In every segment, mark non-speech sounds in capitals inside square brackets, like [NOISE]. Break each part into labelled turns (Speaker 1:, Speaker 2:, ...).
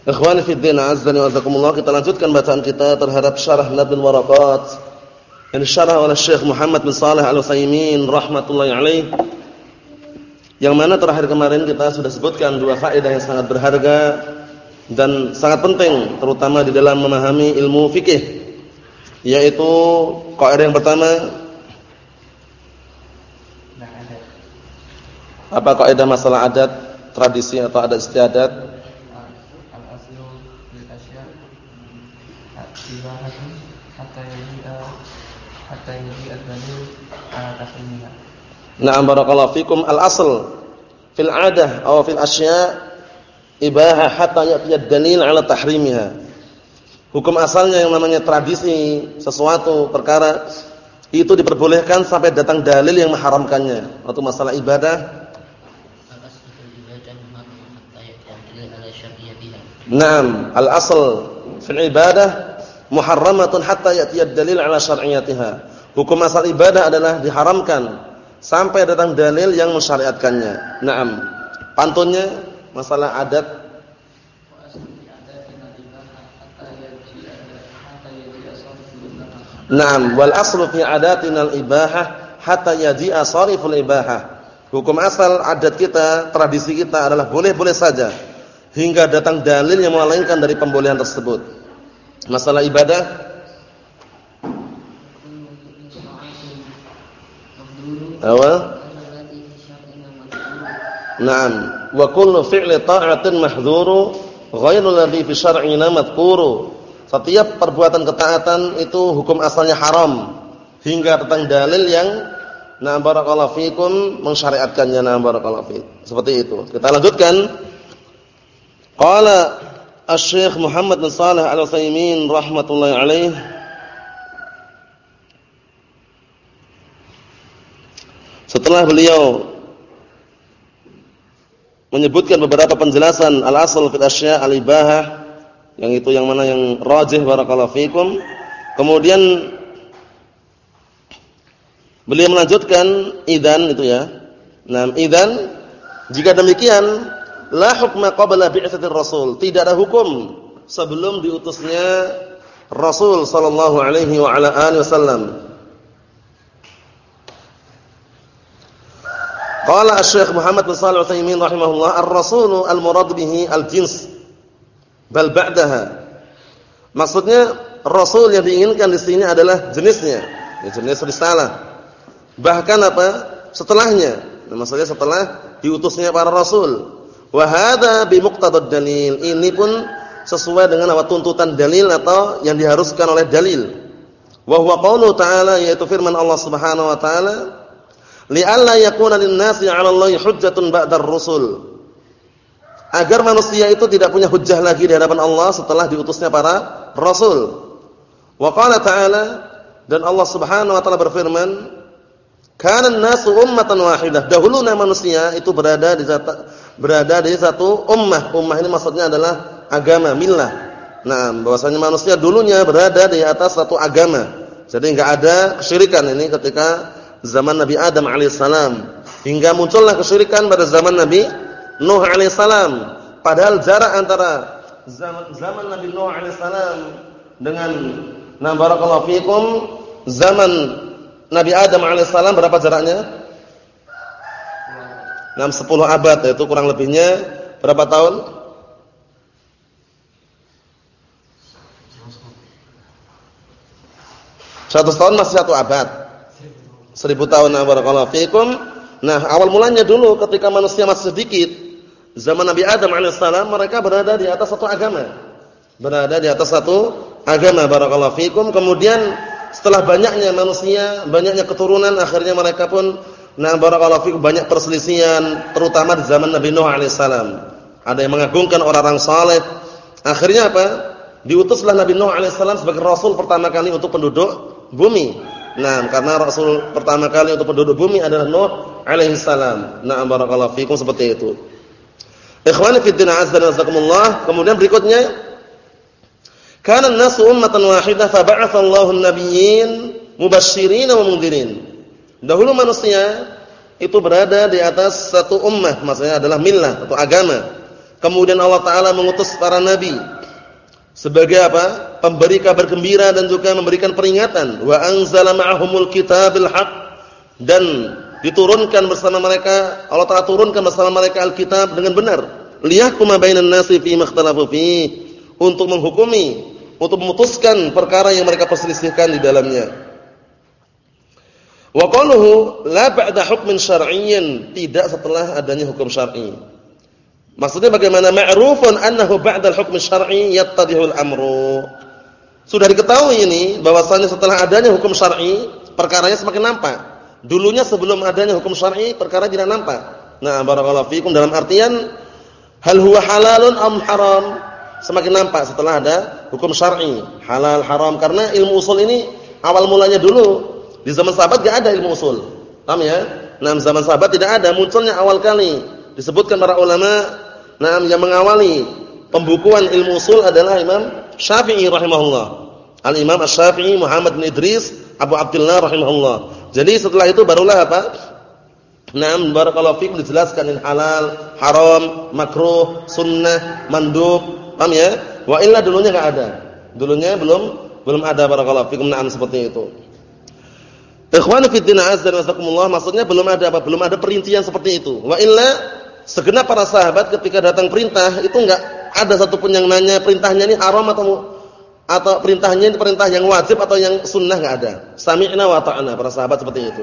Speaker 1: Ikhwani fi din azza wa jazakumullah kita lanjutkan bacaan kita terhadap syarah Nadul Waraqat yang disyarah oleh Syekh Muhammad bin Shalih Al-Utsaimin rahmatullahi alaih. Yang mana terakhir kemarin kita sudah sebutkan dua faedah yang sangat berharga dan sangat penting terutama di dalam memahami ilmu fikih yaitu kaidah yang pertama apa kaidah masalah adat, tradisi atau adat istiadat? Na'am barakallahu fikum al-asl fil 'adah aw fil asya' ibaha hatta ya'ti dalil 'ala tahrimiha. Hukum asalnya yang namanya tradisi sesuatu perkara itu diperbolehkan sampai datang dalil yang mengharamkannya. Atau masalah ibadah Naam, al-asl fil ibadah muharramatun hatta ya'ti dalil 'ala syar'iyyatiha. Hukum asal ibadah adalah diharamkan sampai datang dalil yang mensyariatkannya. Naam. Pantunnya masalah adat Naam, wal aslu fi adatinal ibahah hatta yaji'a sariful ibahah. Hukum asal adat kita, tradisi kita adalah boleh-boleh saja hingga datang dalil yang melainkan dari pembolehan tersebut. Masalah ibadah Awal. Naam. Wa kullu fi'li ta'atin mahdhuru ghairu ladzi fi syar'ina madhkuru. Setiap perbuatan ketaatan itu hukum asalnya haram hingga datang dalil yang na barakallahu fikum mensyariatkannya na barakallahu fik. Seperti itu. Kita lanjutkan. Qala Asy-Syaikh Muhammad bin Shalih Al-Utsaimin rahmatullahi alaihi Setelah beliau menyebutkan beberapa penjelasan al-asal fil asya' al-ibahah yang itu yang mana yang rajih barakallahu fikum. Kemudian beliau melanjutkan idan itu ya. Nah, idan jika demikian la hukma qabla bi'tsatir rasul, tidak ada hukum sebelum diutusnya Rasul sallallahu alaihi wa ala alihi wasallam. Qala Asy-Syaikh Muhammad bin Shalih Al-Utsaimin rahimahullah, ar-rasulu al-murad bihi al-jins bal ba'daha. Maksudnya rasul yang diinginkan di sini adalah jenisnya, ya, jenis risalah. Bahkan apa? Setelahnya. Nah, maksudnya setelah diutusnya para rasul. Wa hadza bi muqtadad dalil. Ini pun sesuai dengan apa tuntutan dalil atau yang diharuskan oleh dalil. Wa huwa qaulu ta'ala yaitu firman Allah Subhanahu wa taala li'alla yakuna lin-nasi 'ala Allahi hujjatun ba'dar rusul. Agar manusia itu tidak punya hujjah lagi di hadapan Allah setelah diutusnya para rasul. Wa qala ta'ala dan Allah Subhanahu wa taala berfirman, "Kana an-nasu ummatan wahidah." Dahulunya manusia itu berada di satu berada di satu ummah. Ummah ini maksudnya adalah agama, millah. Nah, bahwasanya manusia dulunya berada di atas satu agama. Jadi enggak ada kesyirikan ini ketika zaman Nabi Adam alaihissalam hingga muncullah kesyirikan pada zaman Nabi Nuh alaihissalam. Padahal jarak antara zaman, zaman Nabi Nuh alaihissalam dengan na barakallahu fikum zaman Nabi Adam alaihissalam berapa jaraknya? 6 10 abad yaitu kurang lebihnya berapa tahun? Satu tahun masih satu abad. Seribu tahun barakallahu fikum. Nah, awal mulanya dulu ketika manusia masih sedikit, zaman Nabi Adam alaihissalam mereka berada di atas satu agama. Berada di atas satu agama barakallahu fikum. Kemudian setelah banyaknya manusia, banyaknya keturunan, akhirnya mereka pun nah barakallahu fikum banyak perselisihan terutama di zaman Nabi Nuh alaihissalam. Ada yang mengagungkan orang-orang saleh. Akhirnya apa? diutuslah Nabi Nuh alaihissalam sebagai rasul pertama kali untuk penduduk bumi. Nah, karena rasul pertama kali untuk penduduk bumi adalah Nuh alaihissalam. Nah, barakallahu fikum seperti itu. Ikhwani fi din azza wa. Kemudian berikutnya kana an-nasu ummatan wahidah fa ba'atha Allahu an-nabiyyin mubasysyirin wa mundhirin. Dahulu manusia itu berada di atas satu ummah, maksudnya adalah milah atau agama. Kemudian Allah taala mengutus para nabi sebagai apa? Pemberi kabar gembira dan juga memberikan peringatan. Wa anzala ma'ahumul kitabil haq dan diturunkan bersama mereka Allah Taala turunkan bersama mereka Alkitab dengan benar. Liyahkuma bainan nasi fi makhtalafu fi untuk menghukumi, untuk memutuskan perkara yang mereka perselisihkan di dalamnya. Wa qaluhu la ba'da hukmin syar'iyyin, tidak setelah adanya hukum syar'i. Maksudnya bagaimana ma'rufun annahu ba'da al-hukm syar'i yattadihul amru. Sudah diketahui ini bahwasanya setelah adanya hukum syar'i, perkaranya semakin nampak. Dulunya sebelum adanya hukum syar'i, perkara tidak nampak. Nah, barakallahu fikum dalam artian hal huwa halalun am haram? Semakin nampak setelah ada hukum syar'i, halal haram karena ilmu usul ini awal mulanya dulu di zaman sahabat enggak ada ilmu usul. Paham ya? Nah, zaman sahabat tidak ada, munculnya awal kali. Disebutkan para ulama, nah yang mengawali pembukuan ilmu usul adalah Imam Syafi'i rahimahullah. Al-Imam Asy-Syafi'i Muhammad bin Idris Abu Abdullah rahimahullah. Jadi setelah itu barulah apa? Naam barakallahu fikum dijelaskan in halal, haram, makruh, sunnah, mandub. Paham ya? Wa illa dulunya enggak ada. Dulunya belum belum ada barakallahu fikum na'am seperti itu. Ikhwanu fi din azza wa maksudnya belum ada apa? Belum ada perincian seperti itu. Wa illa segenap para sahabat ketika datang perintah itu enggak ada satupun yang nanya perintahnya ini haram atau atau perintahnya ini perintah yang wajib atau yang sunnah enggak ada. Sami'na wa ta'na para sahabat seperti itu.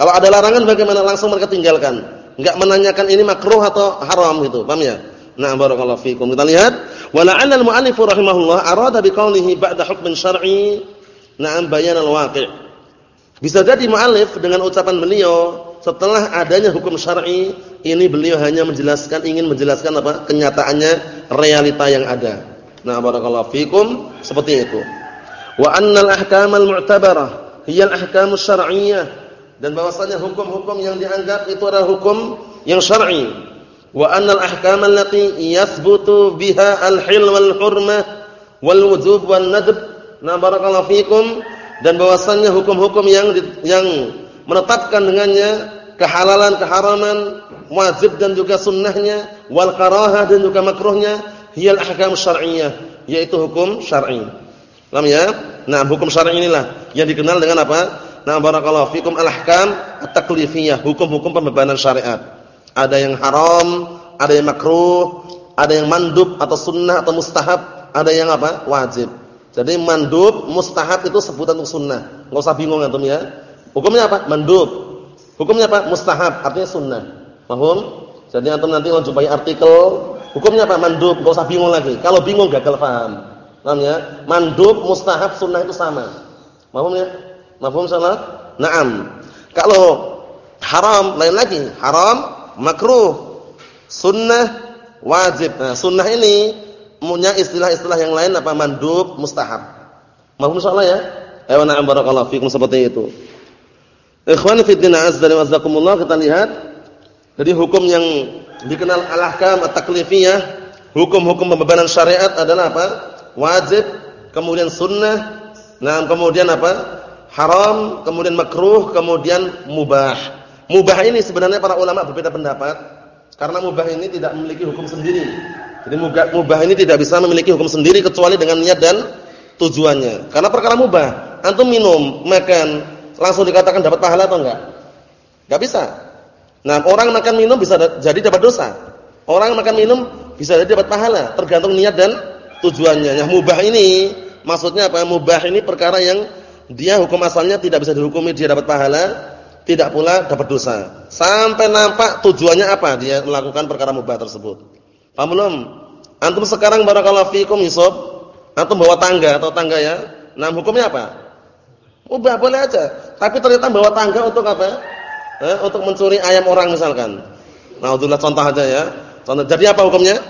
Speaker 1: Kalau ada larangan bagaimana langsung mereka tinggalkan. Enggak menanyakan ini makruh atau haram gitu. Paham ya? Nah, barakallahu fikum. Kita lihat, wa la'anna al-mu'allif rahimahullah arada biqaulihi ba'da hukmin syar'i na'am bayan al-waqi'. Bisa jadi mu'alif dengan ucapan beliau setelah adanya hukum syar'i ini beliau hanya menjelaskan ingin menjelaskan apa kenyataannya realita yang ada. Nah, barakallahu fikum seperti itu. Wa annal ahkamal mu'tabarah hiya al-ahkamus syar'iyyah dan bahwasanya hukum-hukum yang dianggap itu adalah hukum yang syar'i. Wa annal ahkamal allati yathbutu biha al-hil wal hurmah wal wujub wan nadb. Nah, barakallahu fikum dan bahwasannya hukum-hukum yang yang menetapkan dengannya kehalalan, keharaman, wajib dan juga sunnahnya, wal karahah dan juga makruhnya, hiyal ahkam syar'iyyah, yaitu hukum syar'i. Paham ya? Nah, hukum syar'i inilah yang dikenal dengan apa? Nah, barakallahu fikum al-ahkam at-taklifiyah, hukum-hukum pembebanan syariat. Ada yang haram, ada yang makruh, ada yang mandub atau sunnah atau mustahab, ada yang apa? wajib. Jadi mandub, mustahab itu sebutan untuk sunnah. Enggak usah bingung antum ya. Hukumnya apa? Mandub. Hukumnya apa? Mustahab, artinya sunnah. Paham? Jadi antum nanti kalau jumpai artikel, hukumnya apa? Mandub, enggak usah bingung lagi. Kalau bingung gagal paham. Paham ya? Mandub, mustahab, sunnah itu sama. Paham ya? Paham salah? Naam. Kalau haram lain lagi. Haram, makruh. Sunnah, wajib. Nah, sunnah ini punya istilah-istilah yang lain apa mandub, mustahab. Mahum insyaallah ya? Ayo na'am barakallahu fikum seperti itu. Ikhwan azza wa jazakumullah kita lihat jadi hukum yang dikenal al-ahkam at-taklifiyah, hukum-hukum pembebanan syariat adalah apa? Wajib, kemudian sunnah, nah kemudian apa? Haram, kemudian makruh, kemudian mubah. Mubah ini sebenarnya para ulama berbeda pendapat karena mubah ini tidak memiliki hukum sendiri. Jadi mubah ini tidak bisa memiliki hukum sendiri kecuali dengan niat dan tujuannya. Karena perkara mubah, antum minum, makan, langsung dikatakan dapat pahala atau enggak? Enggak bisa. Nah, orang makan minum bisa jadi dapat dosa. Orang makan minum bisa jadi dapat pahala, tergantung niat dan tujuannya. Yang mubah ini maksudnya apa? Mubah ini perkara yang dia hukum asalnya tidak bisa dihukumi dia dapat pahala, tidak pula dapat dosa. Sampai nampak tujuannya apa dia melakukan perkara mubah tersebut. Paham belum? Antum sekarang barakallahu fikum Yusuf, antum bawa tangga atau tangga ya. Nah, hukumnya apa? Ubah boleh aja. Tapi ternyata bawa tangga untuk apa? Eh, untuk mencuri ayam orang misalkan. Nah, itulah contoh aja ya. Contoh. Jadi apa hukumnya?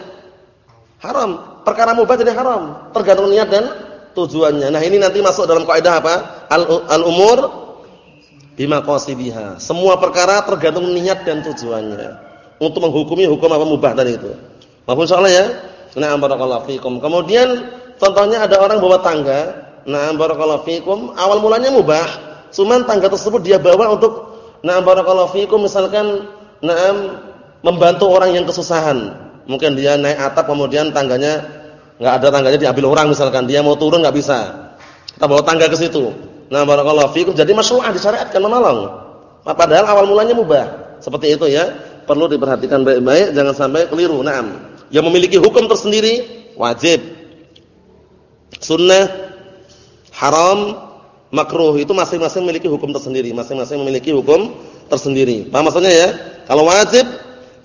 Speaker 1: Haram. perkara mubah jadi haram, tergantung niat dan tujuannya. Nah, ini nanti masuk dalam kaidah apa? Al-umur bima qasidiha. Semua perkara tergantung niat dan tujuannya. Untuk menghukumi hukum apa mubah tadi itu. Maafun soalnya ya? Kemudian contohnya ada orang bawa tangga. Nah, barakallahu fikum, awal mulanya mubah, cuman tangga tersebut dia bawa untuk nah barakallahu fikum misalkan nah membantu orang yang kesusahan. Mungkin dia naik atap kemudian tangganya enggak ada tangganya diambil orang misalkan, dia mau turun enggak bisa. Kita bawa tangga ke situ. Nah, barakallahu fikum. Jadi masyru'ah disyariatkan menolong. Padahal awal mulanya mubah. Seperti itu ya. Perlu diperhatikan baik-baik jangan sampai keliru. Naam yang memiliki hukum tersendiri wajib sunnah haram makruh itu masing-masing memiliki hukum tersendiri masing-masing memiliki hukum tersendiri. Paham maksudnya ya? Kalau wajib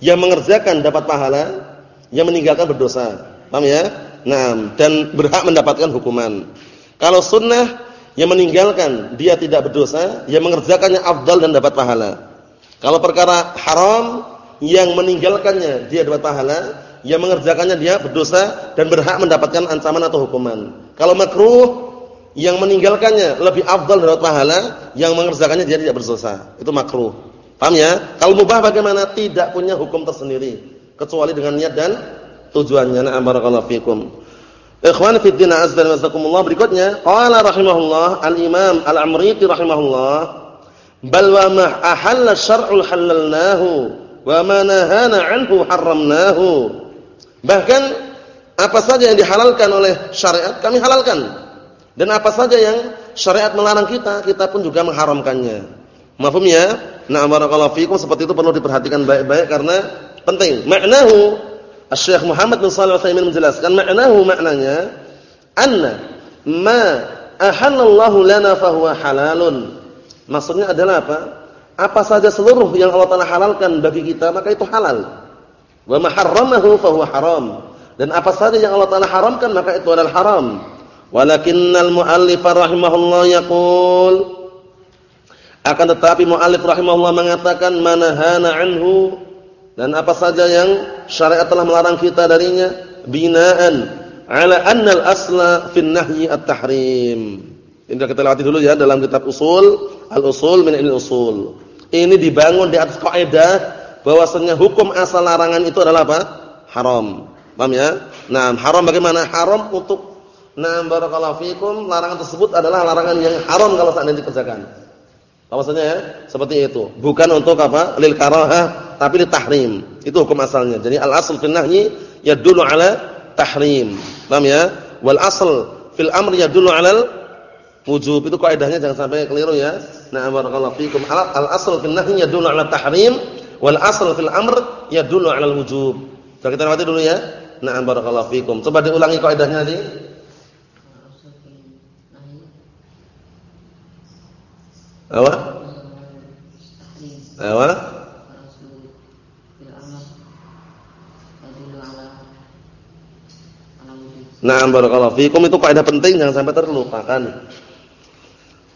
Speaker 1: yang mengerjakan dapat pahala yang meninggalkan berdosa. Paham ya? Nah dan berhak mendapatkan hukuman. Kalau sunnah yang meninggalkan dia tidak berdosa yang mengerjakannya afdal dan dapat pahala. Kalau perkara haram yang meninggalkannya dia dapat pahala yang mengerjakannya dia berdosa dan berhak mendapatkan ancaman atau hukuman. Kalau makruh yang meninggalkannya lebih afdal dapat pahala, yang mengerjakannya dia tidak berdosa. Itu makruh. Paham ya? Kalau mubah bagaimana? Tidak punya hukum tersendiri kecuali dengan niat dan tujuannya. Na'am barakallahu fikum. Ikhwan fi din azza wa jazakumullah berikutnya qala rahimahullah al-Imam Al-Amriti rahimahullah bal wa ma ahalla syar'ul halalnahu wa ma nahana anhu haramnahu Bahkan apa saja yang dihalalkan oleh syariat kami halalkan. Dan apa saja yang syariat melarang kita, kita pun juga mengharamkannya. Mafhum ya? Nah, barakallahu fikum seperti itu perlu diperhatikan baik-baik karena penting. Maknahu Syekh Muhammad bin Shalih Al-Utsaimin menjelaskan maknahu maknanya anna ma ahallallahu lana fahuwa halalun. Maksudnya adalah apa? Apa saja seluruh yang Allah Taala halalkan bagi kita maka itu halal. Wa ma harramahu fa huwa haram. Dan apa saja yang Allah Taala haramkan maka itu adalah haram. Walakinnal muallif rahimahullah yaqul akan tetapi muallif rahimahullah mengatakan manahana anhu dan apa saja yang syariat telah melarang kita darinya binaan ala anna al-asla fi nahyi at-tahrim. Ini kita lewati dulu ya dalam kitab usul, al-usul min al-usul. Ini dibangun di atas kaidah bahwasanya hukum asal larangan itu adalah apa? Haram. Paham ya? Nah, haram bagaimana? Haram untuk nah barakallahu fikum, larangan tersebut adalah larangan yang haram kalau seandainya dikerjakan. Maksudnya ya? Seperti itu. Bukan untuk apa? Lil karahah, tapi li tahrim. Itu hukum asalnya. Jadi al-asl fil nahyi yadullu ala tahrim. Paham ya? Wal asl fil amr yadullu ala wujub. Itu kaidahnya jangan sampai keliru ya. Nah, barakallahu fikum. Al-asl fil nahyi yadullu ala tahrim Wal asal fil amr yadullu 'alal wujub. Kita lewati dulu ya. Na'am barakallahu fikum. Coba diulangi kaidahnya tadi. Apa? Apa? Na'am barakallahu fikum itu kaidah penting jangan sampai terlupakan.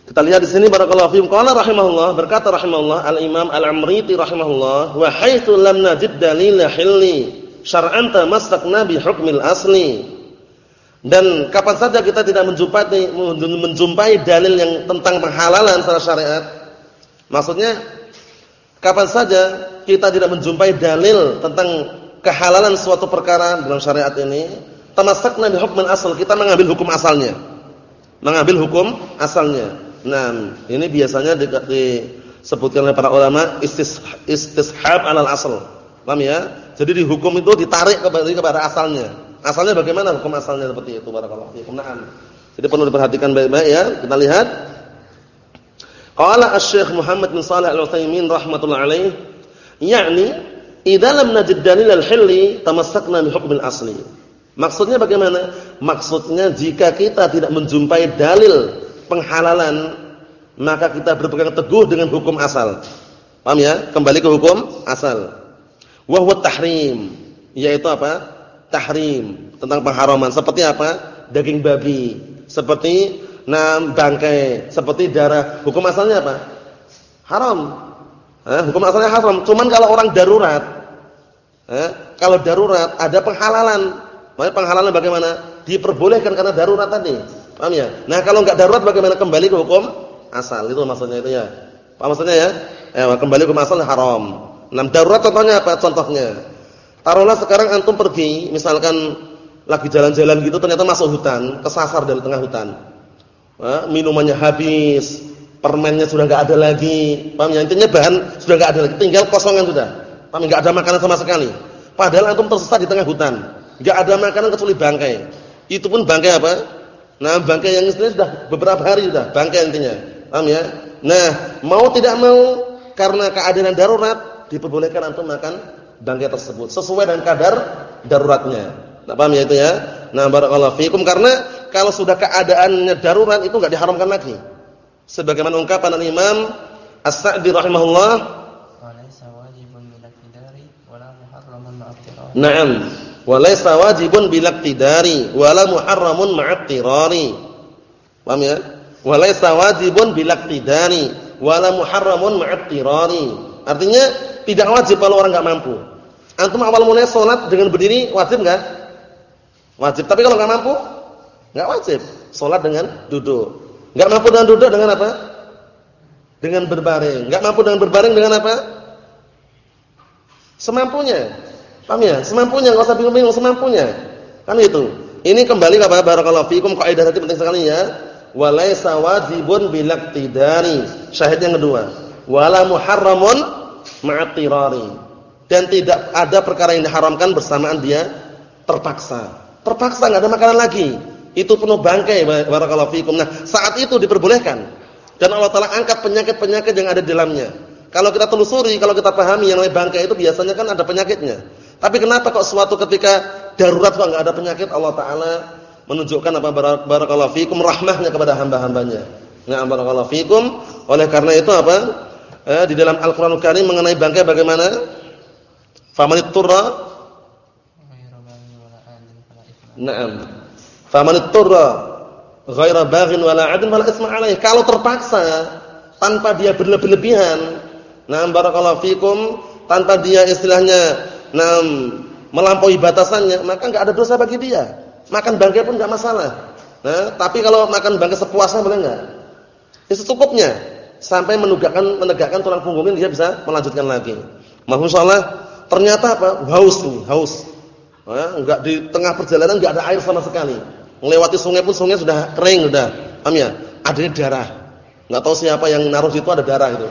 Speaker 1: Kita lihat di sini barakallahu fiikum qala rahimahullah berkata rahimahullah al-Imam Al-Amriti rahimahullah wa haitsu lam najid dalila hilli syar'an tamassakna bi hukmil asli. Dan kapan saja kita tidak menjumpai menjumpai dalil yang tentang penghalalan secara syariat. Maksudnya kapan saja kita tidak menjumpai dalil tentang kehalalan suatu perkara dalam syariat ini, tamassakna bi hukmil asl, kita mengambil hukum asalnya. Mengambil hukum asalnya. Nah, ini biasanya disebutkan oleh para ulama istis, istishab alal asal. Paham ya? Jadi di hukum itu ditarik kembali kepada asalnya. Asalnya bagaimana hukum asalnya seperti itu barakallahu fiikum. Naam. Jadi perlu diperhatikan baik-baik ya. Kita lihat. Qala Asy-Syaikh Muhammad bin Shalih Al-Utsaimin rahimatullah alaih, yakni idza lam najid dalil al-hilli tamassakna bi hukm al-asli. Maksudnya bagaimana? Maksudnya jika kita tidak menjumpai dalil penghalalan, maka kita berpegang teguh dengan hukum asal. Paham ya? Kembali ke hukum asal. Wa tahrim, yaitu apa? Tahrim, tentang pengharaman. Seperti apa? Daging babi, seperti nam bangkai, seperti darah. Hukum asalnya apa? Haram. Eh, hukum asalnya haram. Cuman kalau orang darurat, eh, kalau darurat ada penghalalan, Makanya penghalalan bagaimana? Diperbolehkan karena darurat tadi. Paham ya? Nah, kalau enggak darurat bagaimana kembali ke hukum asal? Itu maksudnya itu ya. Paham maksudnya ya? Eh, kembali ke asal haram. Nah, darurat contohnya apa? Contohnya. Taruhlah sekarang antum pergi, misalkan lagi jalan-jalan gitu ternyata masuk hutan, kesasar dari tengah hutan. Minumannya habis, permennya sudah enggak ada lagi. Paham ya? Intinya bahan sudah enggak ada lagi, tinggal kosongan sudah. Paham enggak ada makanan sama sekali. Padahal antum tersesat di tengah hutan. Enggak ada makanan kecuali bangkai. Itu pun bangkai apa? Nah, bangkai yang istilahnya sudah beberapa hari sudah, bangkai intinya. Paham ya? Nah, mau tidak mau karena keadaan darurat diperbolehkan antum makan bangkai tersebut sesuai dengan kadar daruratnya. Nah, paham ya itu ya? Nah, barakallahu fikum karena kalau sudah keadaannya darurat itu enggak diharamkan lagi. Sebagaimana ungkapan Imam As-Sa'di rahimahullah Naam. Walaysa wajibun bilaktidari wala muharramun ma'attirari. Paham ya? Walaysa wajibun bilaktidari wala muharramun ma'attirari. Artinya tidak wajib kalau orang enggak mampu. Antum awal mulai salat dengan berdiri wajib enggak? Wajib. Tapi kalau enggak mampu enggak wajib. Salat dengan duduk. Enggak mampu dengan duduk dengan apa? Dengan berbaring. Enggak mampu dengan berbaring dengan apa? Semampunya. Paham ya? Semampunya, enggak usah bingung-bingung, semampunya. Kan itu. Ini kembali kepada barakallahu fikum kaidah tadi penting sekali ya. Walaisa wajibun bilaktidari. Syahid yang kedua. Wala muharramun ma'atirari. Dan tidak ada perkara yang diharamkan bersamaan dia terpaksa. Terpaksa enggak ada makanan lagi. Itu penuh bangkai barakallahu fikum. Nah, saat itu diperbolehkan. Dan Allah Taala angkat penyakit-penyakit yang ada di dalamnya. Kalau kita telusuri, kalau kita pahami yang namanya bangkai itu biasanya kan ada penyakitnya. Tapi kenapa kok suatu ketika darurat kok enggak ada penyakit Allah taala menunjukkan apa barakallahu fikum rahmahnya kepada hamba-hambanya. Nah, barakallahu fikum. Oleh karena itu apa? Eh, di dalam Al-Qur'an Karim mengenai bangkai bagaimana? Famanit turra Naam. Famanit turra ghaira baghin wala 'adin fala isma 'alaihi. Kalau terpaksa tanpa dia berlebihan, nah barakallahu fikum, tanpa dia istilahnya nah, melampaui batasannya, maka enggak ada dosa bagi dia. Makan bangkai pun enggak masalah. Nah, tapi kalau makan bangkai sepuasnya boleh enggak? Ya secukupnya sampai menegakkan menegakkan tulang punggungnya dia bisa melanjutkan lagi. Masyaallah, ternyata apa? Haus nih, haus. Nah, enggak di tengah perjalanan enggak ada air sama sekali. Melewati sungai pun sungai sudah kering sudah. Paham ya? Adanya darah. Enggak tahu siapa yang naruh situ ada darah itu.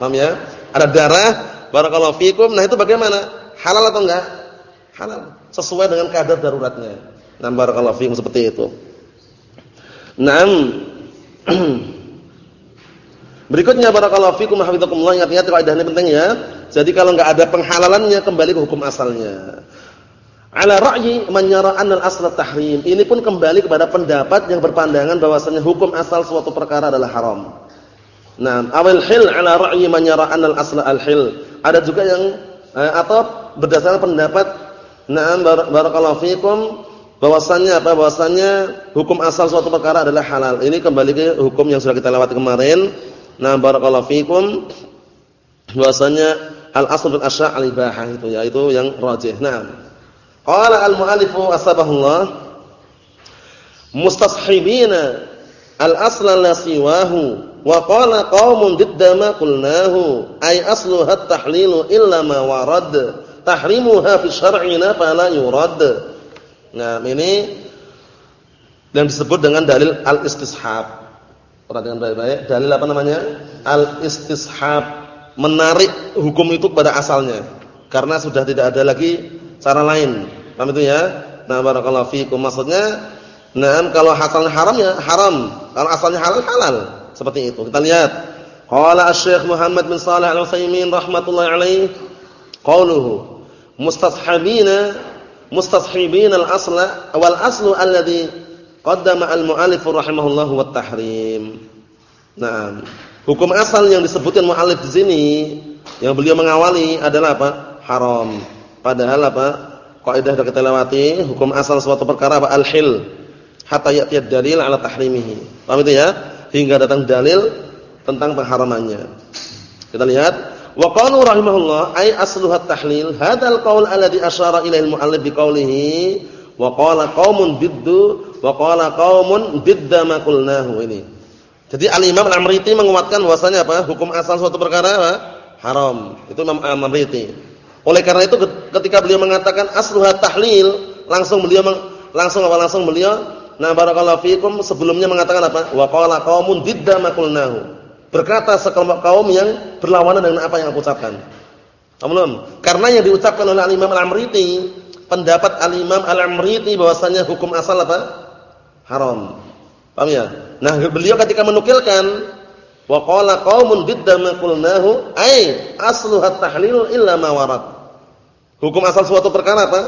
Speaker 1: Paham ya? Ada darah, barakallahu fikum. Nah, itu bagaimana? Halal atau enggak? Halal. Sesuai dengan kadar daruratnya. Nah, barakallahu fiikum seperti itu. Naam. [CLEARS THROAT] Berikutnya barakallahu fiikum hafizakumullah ingat-ingat kaidah ini penting ya. Jadi kalau enggak ada penghalalannya kembali ke hukum asalnya. Ala ra'yi man yara anna al-asl tahrim. Ini pun kembali kepada pendapat yang berpandangan bahwasanya hukum asal suatu perkara adalah haram. Nah, awal hil ala ra'yi man yara anna al-asl al-hil. Ada juga yang eh, atau berdasarkan pendapat na'am barakallahu fikum bahwasannya apa bahwasannya hukum asal suatu perkara adalah halal. Ini kembali ke hukum yang sudah kita lewati kemarin. Nah, barakallahu fikum bahwasannya al asl fil asya' al ibahah itu yaitu yang rajih. Nah, qala al muallifu asbahullah mustashibina al asla la siwahu wa qala qaumun didda ma qulnahu ay asluha at-tahlilu illa ma warad tahrimuha fi syar'ina fala yurad. Nah, ini yang disebut dengan dalil al-istishab. Perhatikan baik-baik, dalil apa namanya? Al-istishab. Menarik hukum itu pada asalnya. Karena sudah tidak ada lagi cara lain. Paham itu ya? Nah, barakallahu fiikum. Maksudnya, nah kalau asalnya haram ya haram. Kalau asalnya halal halal. Seperti itu. Kita lihat. Qala Asy-Syaikh Muhammad bin Shalih Al-Utsaimin rahimatullah alaihi qauluhu mustashabina mustashibina al-asla wal aslu alladhi qaddama al-mu'allif rahimahullah wa tahrim. Nah, hukum asal yang disebutkan mu'allif di sini yang beliau mengawali adalah apa? Haram. Padahal apa? Kaidah sudah kita lewati, hukum asal suatu perkara apa? Al-hil. Hatta ya'ti dalil ala tahrimihi. Paham itu ya? Hingga datang dalil tentang pengharamannya. Kita lihat Wa qalu rahimahullah ay asluha tahlil hadzal qaul alladhi asyara ilaihi al-muallif biqaulihi Wa qala qaumun biddu wa qala qaumun bidda ma qulnahu ini. Jadi Al-Imam Al-Amriti menguatkan bahwasanya apa? Hukum asal suatu perkara apa? Haram. Itu Imam Al-Amriti. Oleh karena itu ketika beliau mengatakan asluha tahlil, langsung beliau langsung apa langsung beliau Nah barakallahu fikum sebelumnya mengatakan apa? Wa qala qaumun didda ma qulnahu. Berkata sekelompok kaum yang berlawanan dengan apa yang aku ucapkan. Belum? Karena yang diucapkan oleh Al-Imam Al-Amriti, pendapat Al-Imam Al-Amriti bahwasanya hukum asal apa? Haram. Paham ya? Nah, beliau ketika menukilkan wa qala qaumun didda ma qulnahu ai asluha tahlil illa ma warad. Hukum asal suatu perkara apa?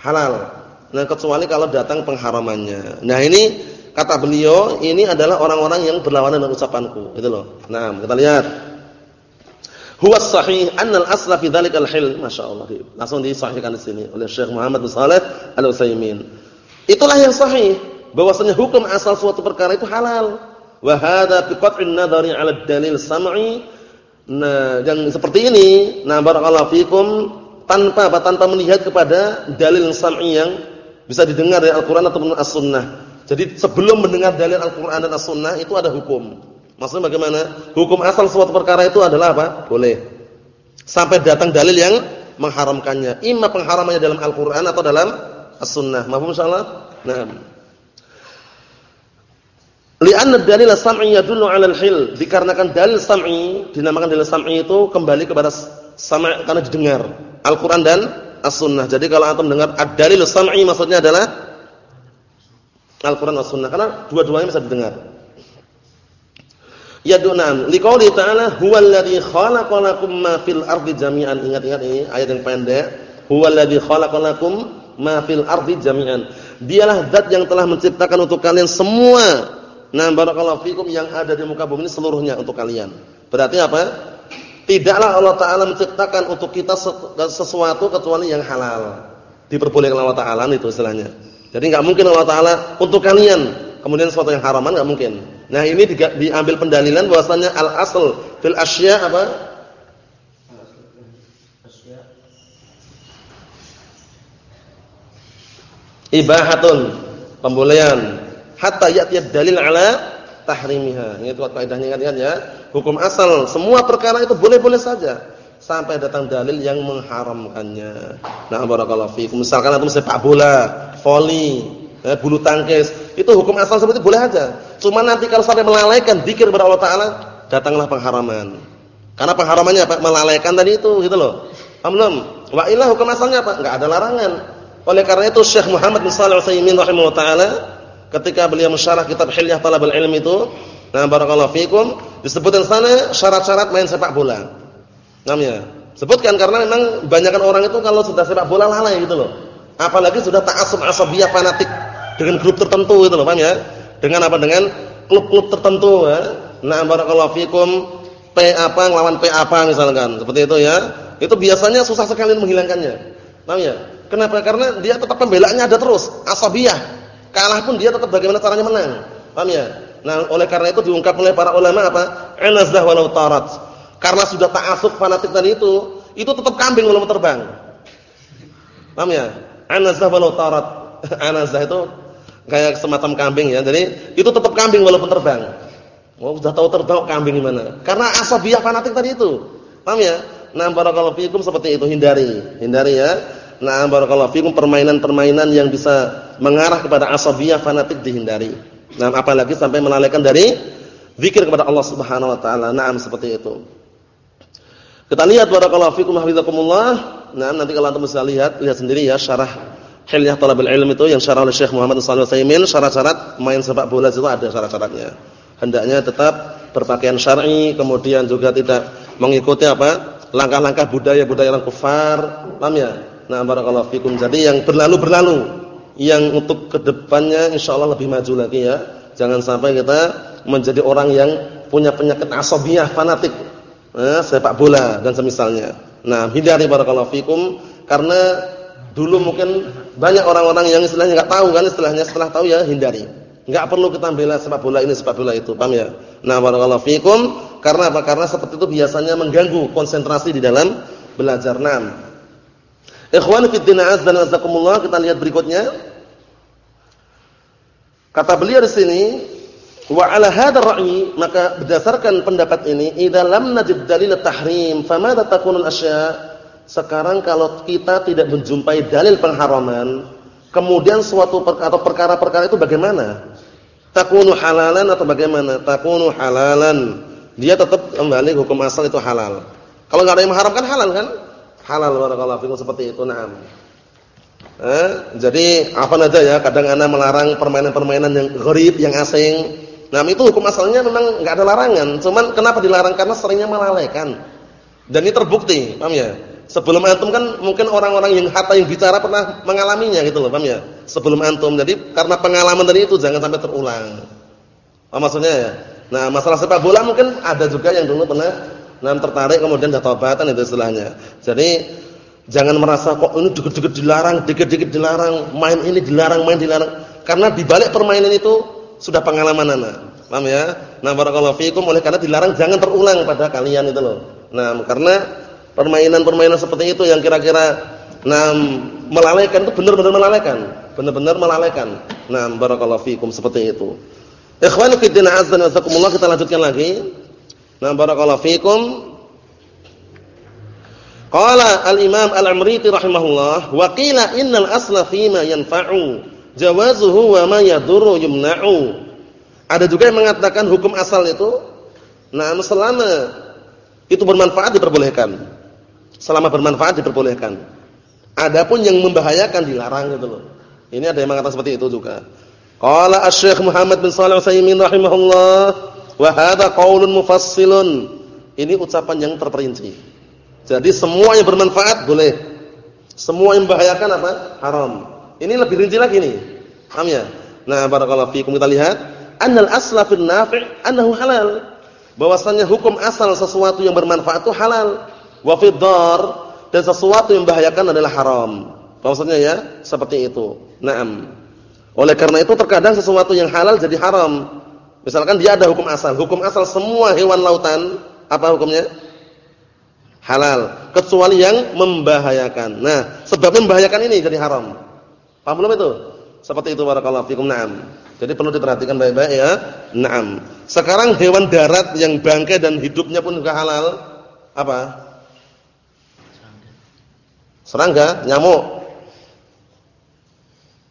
Speaker 1: Halal. Nah, kecuali kalau datang pengharamannya. Nah, ini Kata beliau, ini adalah orang-orang yang berlawanan dengan ucapanku. Itu loh. Nah, kita lihat. Huwa sahih annal asla fi dzalikal hil. Masyaallah. Langsung disahihkan di sini oleh Syekh Muhammad bin Shalih Al-Utsaimin. Itulah yang sahih, bahwasanya hukum asal suatu perkara itu halal. Wa hadza bi qat'in nadhari 'ala dalil sam'i. Nah, yang seperti ini, nah barakallahu fikum tanpa apa? Tanpa melihat kepada dalil sam'i yang bisa didengar dari Al-Qur'an ataupun As-Sunnah. Jadi sebelum mendengar dalil Al-Qur'an dan As-Sunnah itu ada hukum. Maksudnya bagaimana? Hukum asal suatu perkara itu adalah apa? Boleh. Sampai datang dalil yang mengharamkannya. Ima pengharamannya dalam Al-Qur'an atau dalam As-Sunnah. Mahfum insyaallah? Naam. Li'anna dalil sam'i yadullu 'ala al-hil. Dikarenakan dalil sam'i dinamakan dalil sam'i itu kembali kepada sama' karena didengar. Al-Qur'an dan As-Sunnah. Jadi kalau antum dengar ad-dalil sam'i maksudnya adalah Al-Qur'an was sunnah karena dua-duanya bisa didengar. Ya dunan, liqauli ta'ala huwallazi khalaqalakum ma fil ardi jami'an. Ingat-ingat ini ayat yang pendek. Huwallazi khalaqalakum ma fil ardi jami'an. Dialah zat yang telah menciptakan untuk kalian semua. Nah, barakallahu fikum yang ada di muka bumi ini seluruhnya untuk kalian. Berarti apa? Tidaklah Allah taala menciptakan untuk kita sesuatu kecuali yang halal. Diperbolehkan Allah taala itu istilahnya. Jadi nggak mungkin Allah Taala untuk kalian kemudian sesuatu yang haraman nggak mungkin. Nah ini di, diambil pendalilan bahwasanya al asal fil asya apa? Ibahatun pembolehan hatta ya'ti dalil ala tahrimiha. Ini itu kaidahnya ingat-ingat ya. Hukum asal semua perkara itu boleh-boleh saja sampai datang dalil yang mengharamkannya. Nah, barakallahu fiikum. Misalkan antum sepak bola, voli, eh, bulu tangkis, itu hukum asal seperti boleh aja. Cuma nanti kalau sampai melalaikan zikir kepada Allah taala, datanglah pengharaman. Karena pengharamannya apa? Melalaikan tadi itu gitu loh. Paham Wa ilah hukum asalnya apa? Enggak ada larangan. Oleh karena itu Syekh Muhammad bin Shalih Al-Utsaimin rahimahullah taala ketika beliau mensyarah kitab Hilyah Talabul Ilm itu, nah barakallahu fikum, disebutkan sana syarat-syarat main sepak bola. Namanya. Sebutkan karena memang banyakkan orang itu kalau sudah sepak bola lalai gitu loh. Apalagi sudah ta'assub asabiyah fanatik dengan grup tertentu itu loh, paham ya? Dengan apa? Dengan klub-klub tertentu ya. Nah, barakallahu fikum P apa ngelawan P apa misalkan. Seperti itu ya. Itu biasanya susah sekali menghilangkannya. Paham ya? Kenapa? Karena dia tetap pembelaannya ada terus, asabiyah. Kalah pun dia tetap bagaimana caranya menang. Paham ya? Nah, oleh karena itu diungkap oleh para ulama apa? Anazah walau tarat. Karena sudah ta'assub fanatik tadi itu, itu tetap kambing walaupun terbang. Paham ya? Anazah walau tarat. [LAUGHS] Anazah itu kayak semacam kambing ya. Jadi itu tetap kambing walaupun terbang. Oh, sudah tahu terbang kambing gimana? Karena asabiyah fanatik tadi itu. Paham ya? Nah, barakallahu fikum seperti itu hindari. Hindari ya. Nah, barakallahu fikum permainan-permainan yang bisa mengarah kepada asabiyah fanatik dihindari. Nah, apalagi sampai melalaikan dari zikir kepada Allah Subhanahu wa taala. Naam seperti itu. Kita lihat barakallahu fikum hafizakumullah. Nah, nanti kalau antum bisa lihat, lihat sendiri ya syarah Hilyah Talabul Ilm itu yang syarah oleh Syekh Muhammad Shalih Utsaimin, syarat-syarat main sepak bola itu ada syarat-syaratnya. Hendaknya tetap berpakaian syar'i, kemudian juga tidak mengikuti apa? langkah-langkah budaya-budaya orang kafir. Paham ya? Nah, barakallahu fikum. Jadi yang berlalu-berlalu, yang untuk ke depannya insyaallah lebih maju lagi ya. Jangan sampai kita menjadi orang yang punya penyakit asabiyah fanatik. Eh, sepak bola dan semisalnya. Nah, hindari barakallahu fikum karena dulu mungkin banyak orang-orang yang istilahnya enggak tahu kan istilahnya setelah tahu ya hindari. Enggak perlu kita bela sepak bola ini sepak bola itu, paham ya? Nah, barakallahu fikum karena apa? Karena seperti itu biasanya mengganggu konsentrasi di dalam belajar. Naam. Ikhwan fi din azza wa jazakumullah, kita lihat berikutnya. Kata beliau di sini, wa ala hadzal ra'yi, maka berdasarkan pendapat ini, idza lam najid dalil tahrim, famadza takunu asya? Sekarang kalau kita tidak menjumpai dalil pengharaman, kemudian suatu perkara atau perkara-perkara itu bagaimana? Takunu halalan atau bagaimana? Takunu halalan. Dia tetap kembali hukum asal itu halal. Kalau nggak ada yang mengharamkan halal kan? Halal barakallahu fikum seperti itu. Naam. Eh, jadi apa aja ya, kadang ana melarang permainan-permainan yang gharib, yang asing. Nah, itu hukum asalnya memang enggak ada larangan, cuman kenapa dilarang? Karena seringnya melalaikan. Dan ini terbukti, paham ya? Sebelum antum kan mungkin orang-orang yang hatta yang bicara pernah mengalaminya gitu loh, paham ya? Sebelum antum. Jadi karena pengalaman tadi itu jangan sampai terulang. Apa maksudnya ya? Nah, masalah sepak bola mungkin ada juga yang dulu pernah nam tertarik kemudian dah taubatan itu istilahnya. Jadi Jangan merasa kok ini dikit-dikit dilarang, dikit-dikit dilarang, main ini dilarang, main dilarang. Karena di balik permainan itu sudah pengalaman anak. Paham ya? Nah, barakallahu fiikum oleh karena dilarang jangan terulang pada kalian itu loh. Nah, karena permainan-permainan seperti itu yang kira-kira nah melalaikan itu benar-benar melalaikan, benar-benar melalaikan. Nah, barakallahu fiikum seperti itu. Ikhwanu fi din azza wa kita lanjutkan lagi. Nah, barakallahu fiikum Qala al-Imam Al-Amriti rahimahullah wa qila innal asla fima yanfa'u jawazuhu wa ma yadurru yumna'u. Ada juga yang mengatakan hukum asal itu nah selama itu bermanfaat diperbolehkan. Selama bermanfaat diperbolehkan. Adapun yang membahayakan dilarang gitu loh. Ini ada yang mengatakan seperti itu juga. Qala Asy-Syaikh Muhammad bin Shalih Al-Utsaimin rahimahullah wa hadha qaulun mufassilun. Ini ucapan yang terperinci. Jadi semua yang bermanfaat boleh. Semua yang membahayakan apa? Haram. Ini lebih rinci lagi nih. Paham ya? Nah, barakallahu fiikum kita lihat, annal asla fil nafi' annahu halal. Bahwasanya hukum asal sesuatu yang bermanfaat itu halal. Wa fid dan sesuatu yang membahayakan adalah haram. Bahwasanya ya, seperti itu. Naam. Oleh karena itu terkadang sesuatu yang halal jadi haram. Misalkan dia ada hukum asal. Hukum asal semua hewan lautan apa hukumnya? halal kecuali yang membahayakan. Nah, sebab membahayakan ini jadi haram. Paham belum itu? Seperti itu barakallahu fikum. Naam. Jadi perlu diperhatikan baik-baik ya. Naam. Sekarang hewan darat yang bangkai dan hidupnya pun juga halal. Apa? Serangga, nyamuk.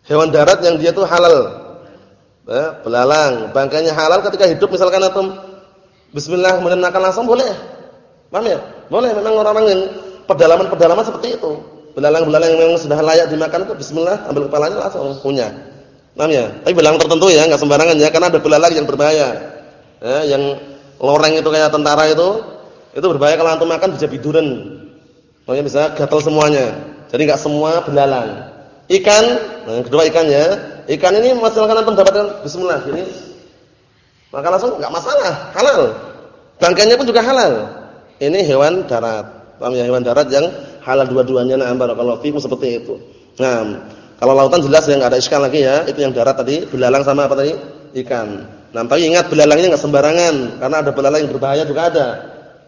Speaker 1: Hewan darat yang dia itu halal. Eh, belalang, bangkainya halal ketika hidup misalkan atau bismillah kemudian makan langsung boleh. Paham ya? Boleh memang orang-orang yang pedalaman-pedalaman seperti itu. Belalang-belalang yang memang sudah layak dimakan itu bismillah ambil kepalanya langsung punya. Paham ya? Tapi belalang tertentu ya, enggak sembarangan ya karena ada belalang yang berbahaya. Ya, yang loreng itu kayak tentara itu, itu berbahaya kalau antum makan bisa biduran. Makanya bisa gatal semuanya. Jadi enggak semua belalang. Ikan, nah kedua ikan ya. Ikan ini masalahkan antum dapatkan bismillah ini maka langsung enggak masalah, halal. Bangkainya pun juga halal. Ini hewan darat. Paham ya hewan darat yang halal dua-duanya nah barakallahu fikum seperti itu. Nah, kalau lautan jelas yang enggak ada iskal lagi ya, itu yang darat tadi, belalang sama apa tadi? Ikan. Nah, tapi ingat belalangnya enggak sembarangan karena ada belalang yang berbahaya juga ada.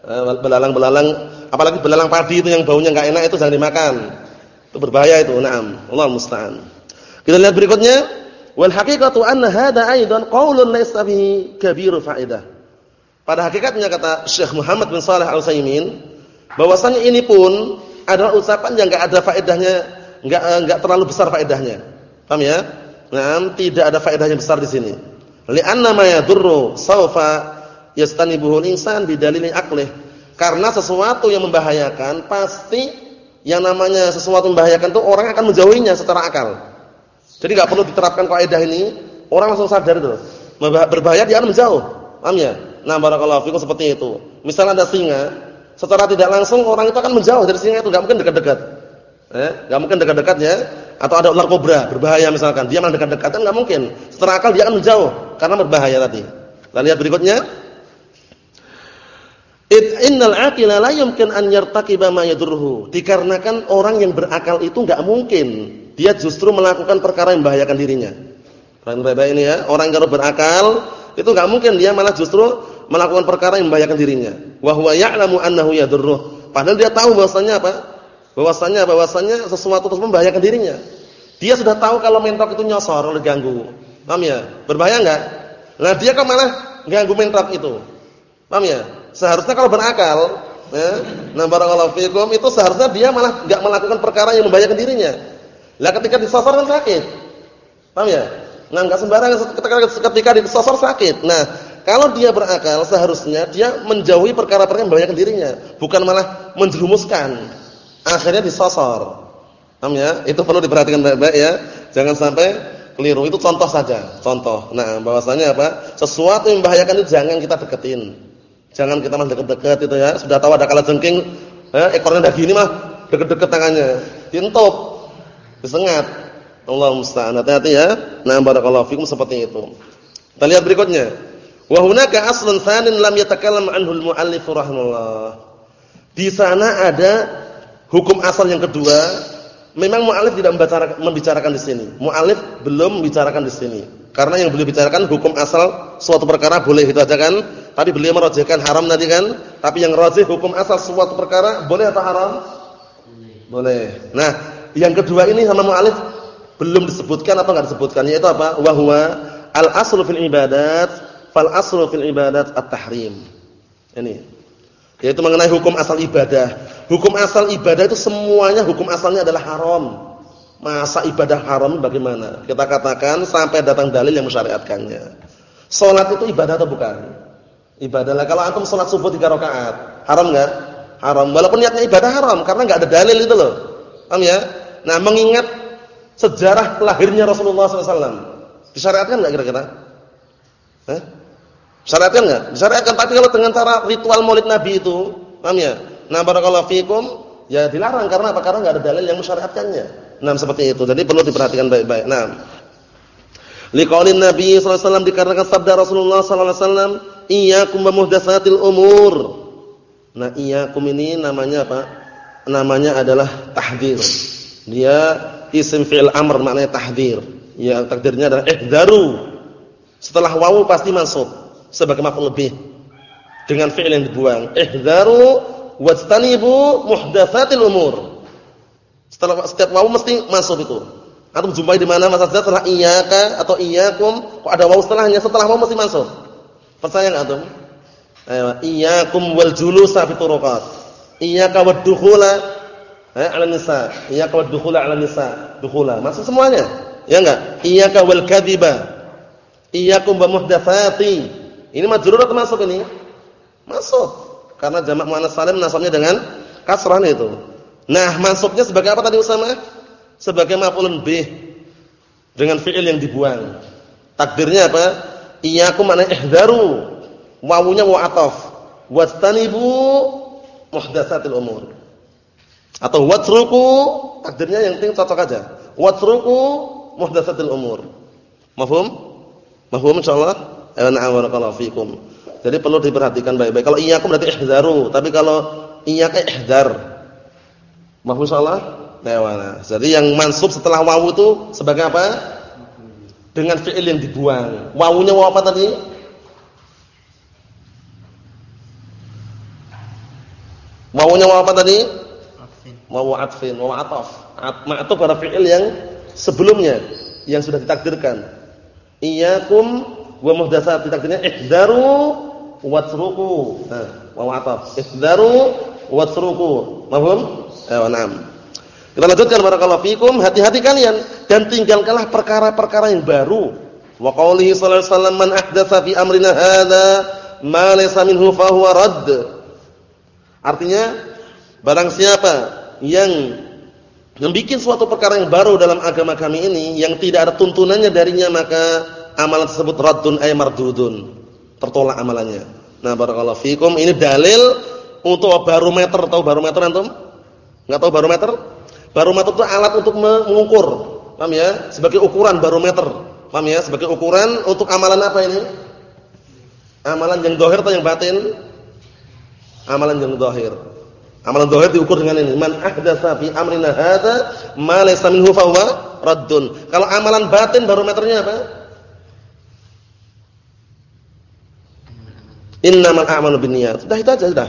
Speaker 1: Eh, belalang-belalang apalagi belalang padi itu yang baunya enggak enak itu jangan dimakan. Itu berbahaya itu. Naam. Allah musta'an. Kita lihat berikutnya, wal haqiqatu anna hadha aidan qaulun laysa bihi kabiru faedah. Pada hakikatnya kata Syekh Muhammad bin Shalih Al-Utsaimin, bahwasanya ini pun adalah ucapan yang enggak ada faedahnya, enggak enggak terlalu besar faedahnya. Paham ya? Nah, tidak ada faedahnya besar di sini. Li'anna ma yadurru sawfa yastanibuhu al-insan bidalil aqlih. Karena sesuatu yang membahayakan pasti yang namanya sesuatu membahayakan itu orang akan menjauhinya secara akal. Jadi enggak perlu diterapkan kaidah ini, orang langsung sadar itu. Berbahaya dia akan menjauh. Paham ya? Nah, barakallahu fikum seperti itu. Misalnya ada singa, secara tidak langsung orang itu akan menjauh dari singa itu, enggak mungkin dekat-dekat. Eh, enggak mungkin dekat-dekat ya. Atau ada ular kobra berbahaya misalkan, dia malah dekat-dekat kan enggak mungkin. Secara akal dia akan menjauh karena berbahaya tadi. Kita lihat berikutnya. It innal aqila la yumkin an yartaqiba ma yadurruhu. Dikarenakan orang yang berakal itu enggak mungkin dia justru melakukan perkara yang membahayakan dirinya. Perhatian baik-baik ini ya, orang kalau berakal itu enggak mungkin dia malah justru melakukan perkara yang membahayakan dirinya. Wa huwa ya'lamu annahu yadurruh. Padahal dia tahu bahwasanya apa? Bahwasanya bahwasanya sesuatu tersebut membahayakan dirinya. Dia sudah tahu kalau mentok itu nyosor oleh ganggu. Paham ya? Berbahaya enggak? Nah, dia kok malah ganggu mentok itu. Paham ya? Seharusnya kalau berakal, ya, nah barakallahu fikum itu seharusnya dia malah enggak melakukan perkara yang membahayakan dirinya. Lah ketika disosor kan sakit. Paham ya? Nah, enggak sembarangan ketika disosor sakit. Nah, kalau dia berakal seharusnya dia menjauhi perkara-perkara yang membahayakan dirinya, bukan malah menjerumuskan. Akhirnya disosor. Paham ya? Itu perlu diperhatikan baik-baik ya. Jangan sampai keliru. Itu contoh saja, contoh. Nah, bahwasanya apa? Sesuatu yang membahayakan itu jangan kita deketin. Jangan kita malah deket-deket itu ya. Sudah tahu ada kala jengking, eh, ekornya udah gini mah deket-deket tangannya. Dientup. Disengat. Allah musta'an. Hati-hati ya. Nah, barakallahu fikum seperti itu. Kita lihat berikutnya. Wa hunaka aslun tsanin lam yatakallam anhu al-muallif rahimahullah. Di sana ada hukum asal yang kedua Memang mu'alif tidak membicarakan di sini. Mu'alif belum membicarakan di sini. Karena yang beliau bicarakan hukum asal suatu perkara boleh itu aja kan. Tadi beliau merajihkan haram tadi kan. Tapi yang rajih hukum asal suatu perkara boleh atau haram? Boleh. Nah, yang kedua ini sama mu'alif belum disebutkan atau enggak disebutkan yaitu apa? Wa huwa al-aslu fil ibadat fal aslu fil ibadat at-tahrim. Ini yaitu mengenai hukum asal ibadah. Hukum asal ibadah itu semuanya hukum asalnya adalah haram. Masa ibadah haram bagaimana? Kita katakan sampai datang dalil yang mensyariatkannya. Salat itu ibadah atau bukan? Ibadah lah. Kalau antum salat subuh 3 rakaat, haram enggak? Haram. Walaupun niatnya ibadah haram karena enggak ada dalil itu loh. Paham ya? Nah, mengingat sejarah lahirnya Rasulullah SAW. Disyariatkan enggak kira-kira? Eh? Syariatkan enggak? Disyariatkan tapi kalau dengan cara ritual Maulid Nabi itu, paham ya? Nah, barakallahu fikum, ya dilarang karena apa? Karena enggak ada dalil yang mensyariatkannya. Nah, seperti itu. Jadi perlu diperhatikan baik-baik. Nah, liqaulin Nabi wasallam dikarenakan sabda Rasulullah sallallahu alaihi wasallam, "Iyyakum umur." Nah, iyyakum ini namanya apa? Namanya adalah tahdzir. Dia isim fi'il amr maknanya tahdzir. Ya, takdirnya adalah ihdaru. Setelah wawu pasti masuk sebagai maf'ul lebih. Dengan fi'il yang dibuang. Ihdaru wajtanibu muhdatsatil umur. Setelah setiap wawu mesti masuk itu. Antum jumpai di mana Mas Azza setelah iyyaka atau iyyakum kok ada wawu setelahnya? Setelah wawu mesti masuk. Percaya enggak antum? Ayo iyyakum wal julusa fi turuqat. Iyyaka wad dukhula eh, ala nisa iyyaka wad dukhula ala nisa dukhula masuk semuanya ya enggak iyyaka wal kadhiba iyyakum wa muhdatsati ini majrur atau masuk ini? Masuk. Karena jamak muannas salim nasabnya dengan kasrah itu. Nah, masuknya sebagai apa tadi Usama? Sebagai maf'ulun bih. Dengan fi'il yang dibuang. Takdirnya apa? Iyyakum makna ihdaru. Wawunya wa ataf. Wastanibu muhdatsatil umur. Atau watruku, takdirnya yang penting cocok aja. Watruku muhdatsatil umur. Mafhum? Mafhum insyaallah? Na'am barakallahu fikum. Jadi perlu diperhatikan baik-baik. Kalau iyyakum berarti ihdaru, tapi kalau iyyaka ihdar. Mahfuz insyaallah? Nah, jadi yang mansub setelah wawu itu sebagai apa? Dengan fi'il yang dibuang. Wawunya wawu apa tadi? Wawunya wawu apa tadi? Wawu atfin, wawu ataf. Ma'tuf pada fi'il yang sebelumnya yang sudah ditakdirkan. Iyyakum wa muhdatsat takdirnya ihdaru watruku. Nah, wa ataf. Ihdaru watruku. Paham? Eh, na'am. Kita lanjutkan barakallahu fikum, hati-hati kalian dan tinggalkanlah perkara-perkara yang baru. Wa qaulihi sallallahu alaihi wasallam man ahdatsa fi amrina hadza ma laysa minhu fa huwa radd. Artinya barang siapa yang membuat suatu perkara yang baru dalam agama kami ini yang tidak ada tuntunannya darinya maka amalan tersebut raddun ay mardudun. Tertolak amalannya. Nah, barakallahu fikum. Ini dalil untuk barometer. Tahu barometer antum? Enggak tahu barometer? Barometer itu alat untuk mengukur. Paham ya? Sebagai ukuran barometer. Paham ya? Sebagai ukuran untuk amalan apa ini? Amalan yang zahir atau yang batin? Amalan yang zahir. Amalan zahir diukur dengan ini. Man ahdatsa fi amrina hadza ma laysa minhu fa huwa. Kalau amalan batin barometernya apa? Innamal a'malu binniyat. Sudah itu aja sudah.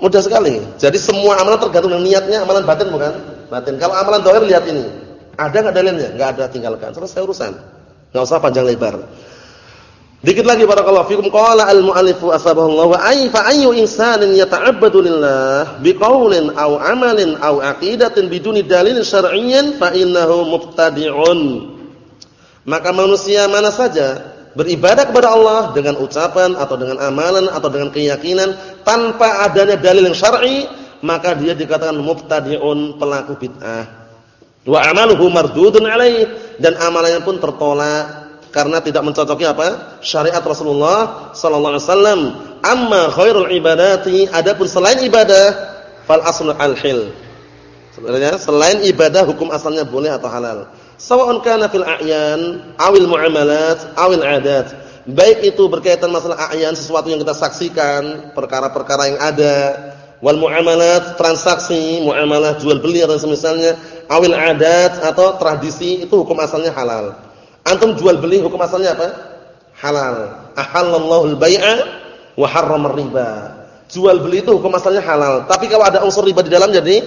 Speaker 1: Mudah sekali. Jadi semua amalan tergantung dengan niatnya, amalan batin bukan? Batin. Kalau amalan dohir lihat ini. Ada nggak dalilnya? Nggak ada, tinggalkan. Selesai urusan. Nggak usah panjang lebar. Dikit lagi barakallahu fikum qala al-mu'allifu asbahullah wa ay fa ayyu insanin yata'abbadu lillah biqaulin aw amalin aw aqidatin biduni dalil syar'iyyin fa innahu mubtadi'un. Maka manusia mana saja beribadah kepada Allah dengan ucapan atau dengan amalan atau dengan keyakinan tanpa adanya dalil yang syar'i, maka dia dikatakan mubtadi'un, pelaku bid'ah. Wa amaluhu mardudun alaih dan amalannya pun tertolak karena tidak mencocoki apa? syariat Rasulullah sallallahu alaihi wasallam. Amma khairul ibadati adapun selain ibadah fal aslu al-hil. Sebenarnya selain ibadah hukum asalnya boleh atau halal. Sawa'un kana fil a'yan awil muamalat awil adat. Baik itu berkaitan masalah a'yan sesuatu yang kita saksikan, perkara-perkara yang ada, wal muamalat transaksi, muamalah jual beli atau semisalnya, awil adat atau tradisi itu hukum asalnya halal. Antum jual beli hukum asalnya apa? Halal. Ahallallahu al-bai'a wa harrama riba. Jual beli itu hukum asalnya halal. Tapi kalau ada unsur riba di dalam jadi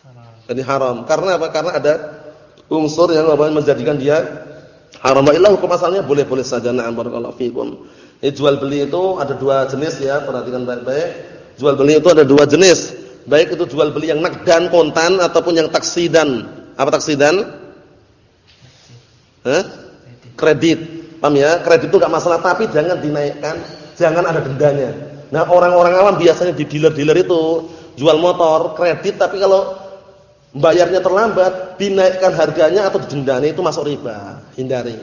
Speaker 1: haram. Jadi haram. Karena apa? Karena ada unsur yang menjadikan dia haram. Wa hukum asalnya boleh-boleh saja. Na'am barakallahu fikum. Ini jual beli itu ada dua jenis ya, perhatikan baik-baik. Jual beli itu ada dua jenis. Baik itu jual beli yang nakdan kontan ataupun yang taksidan. Apa taksidan? Hah? Kredit. Paham ya? Kredit itu enggak masalah tapi jangan dinaikkan, jangan ada dendanya. Nah, orang-orang awam biasanya di dealer-dealer itu jual motor kredit tapi kalau bayarnya terlambat, dinaikkan harganya atau didendanya itu masuk riba. Hindari.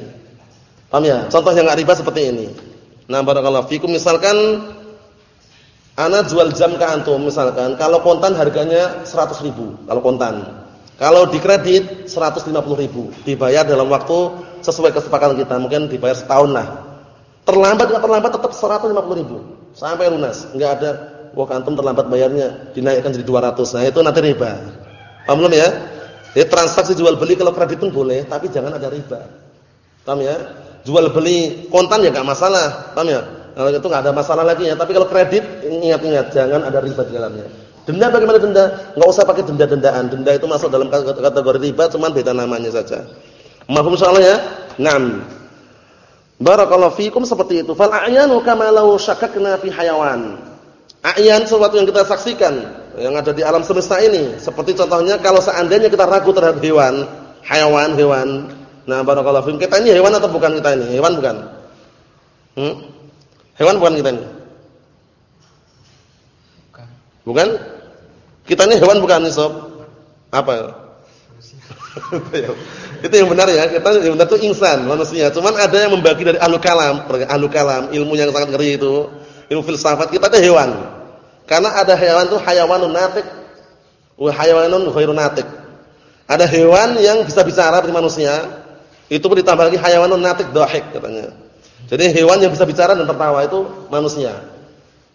Speaker 1: Paham ya? Contoh yang enggak riba seperti ini. Nah, barakallahu fikum misalkan ana jual jam ke antum misalkan, kalau kontan harganya 100 ribu kalau kontan. Kalau di kredit 150 ribu dibayar dalam waktu sesuai kesepakatan kita, mungkin dibayar setahun lah. Terlambat nggak terlambat tetap 150 ribu sampai lunas, nggak ada wah kantum terlambat bayarnya dinaikkan jadi 200. Nah itu nanti riba. Paham belum ya? Jadi transaksi jual beli kalau kredit pun boleh, tapi jangan ada riba. Paham ya? Jual beli kontan ya nggak masalah, paham ya? Kalau itu nggak ada masalah lagi ya. Tapi kalau kredit ingat-ingat jangan ada riba di dalamnya. Denda bagaimana denda? Enggak usah pakai denda-dendaan. Denda itu masuk dalam kategori riba, cuman beda namanya saja. Mahfum soalnya ya? Naam. Barakallahu fikum seperti itu. Fal a'yanu kama law syakakna fi hayawan. A'yan sesuatu yang kita saksikan yang ada di alam semesta ini. Seperti contohnya kalau seandainya kita ragu terhadap hewan, hayawan, hewan. Nah, barakallahu fikum. Kita ini hewan atau bukan kita ini? Hewan bukan? Hmm? Hewan bukan kita ini? Bukan. Bukan? Kita ini hewan bukan nih sob? Apa? [LAUGHS] itu yang benar ya. Kita yang benar itu insan, manusia. Cuman ada yang membagi dari ahlu kalam, ahlu kalam, ilmu yang sangat ngeri itu, ilmu filsafat. Kita itu hewan. Karena ada hewan itu hayawanun natik, wa hayawanun ghairu natik. Ada hewan yang bisa bicara seperti manusia. Itu pun ditambah lagi hayawanun natik dhahik katanya. Jadi hewan yang bisa bicara dan tertawa itu manusia.